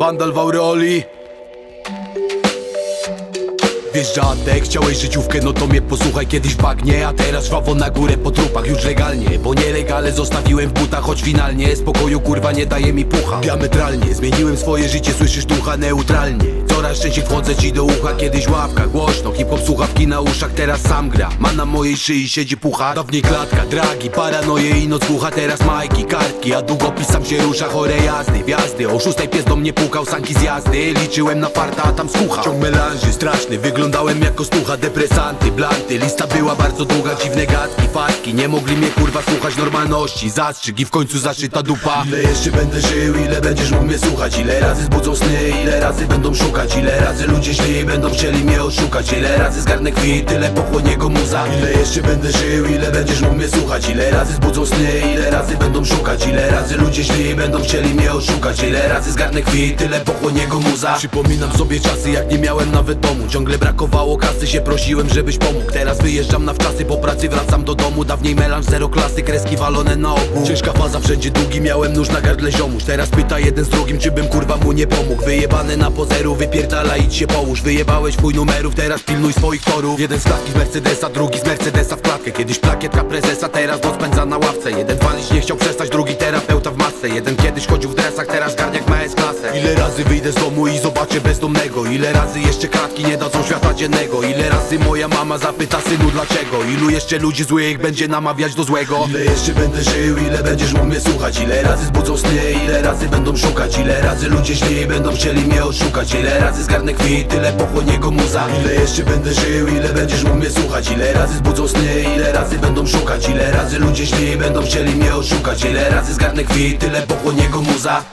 Pandal w aureoli Wjeżdżatek, chciałeś życiówkę, no to mnie posłuchaj. Kiedyś bagnie A teraz żwawo na górę po trupach, już legalnie Bo nielegale zostawiłem w butach, choć finalnie. Spokoju kurwa nie daje mi pucha. Diametralnie, zmieniłem swoje życie, słyszysz ducha neutralnie. Coraz częściej wchodzę ci do ucha, kiedyś ławka Głośno, hip-hop słuchawki na uszach, teraz sam gra. Ma na mojej szyi siedzi pucha. Dawniej klatka, dragi, paranoje i noc głucha. Teraz majki, kartki, a długopis sam się rusza. Chore jazdy, wjazdy, o szóstej pies do mnie pukał Sanki z jazdy, liczyłem na farta, a tam słucha Ciąg melanży, straszny, wyglądałem jako stucha Depresanty, blanty, lista była bardzo długa Dziwne gadki, fatki, nie mogli mnie kurwa słuchać Normalności, zastrzyk i w końcu zaszyta dupa. Ile jeszcze będę żył, ile będziesz mógł mnie słuchać? Ile razy zbudzą sny, ile razy będą szukać? Ile razy ludzie źli będą chcieli mnie oszukać Ile razy zgarnę kwit, tyle pochłonie go muza. Ile jeszcze będę żył, ile będziesz mógł mnie słuchać? Ile razy zbudzą sny, ile razy będą szukać? Ile razy ludzie źli będą chcieli mnie oszukać Ile razy zgarnę kwit, tyle pochłonie go muza. Przypominam sobie czasy, jak nie miałem nawet domu. Ciągle brakowało kasy, się prosiłem, żebyś pomógł. Teraz wyjeżdżam na wczasy, po pracy wracam do domu. Dawniej melanż, zero klasy, kreski walone na obu Ciężka faza, wszędzie długi, miałem nóż na gardle ziomuś. Teraz pyta jeden z drugim, czy bym kurwa mu nie pomógł. Wyjebane na pozeru, wypierdala idź się połóż. Wyjebałeś chuj numerów, teraz pilnuj swoich torów. Jeden z klatki z Mercedesa, drugi z Mercedesa w klatkę. Kiedyś plakietka prezesa, teraz noc spędza na ławce. Jeden walić nie chciał przestać, drugi kiedyś chodził w dresach, teraz garniak ma S-klasę Ile razy wyjdę z domu i zobaczę bezdomnego? Ile razy jeszcze kratki nie dadzą świata dziennego? Ile razy moja mama zapyta synu dlaczego? Ilu jeszcze ludzi złych będzie namawiać do złego? Ile jeszcze będę żył, ile będziesz mógł mnie słuchać? Ile razy zbudzą sny, ile razy będą szukać? Ile razy ludzie źli będą chcieli mnie oszukać Ile razy zgarnę kwit, tyle pochłonie go muza? Ile jeszcze będę żył, ile będziesz mógł mnie słuchać? Ile razy zbudzą sny, ile razy będą szukać? Ile razy ludzie źli będą chcieli mnie oszukać Ile razy zgarnę kwit, tyle pochłonie consigo musar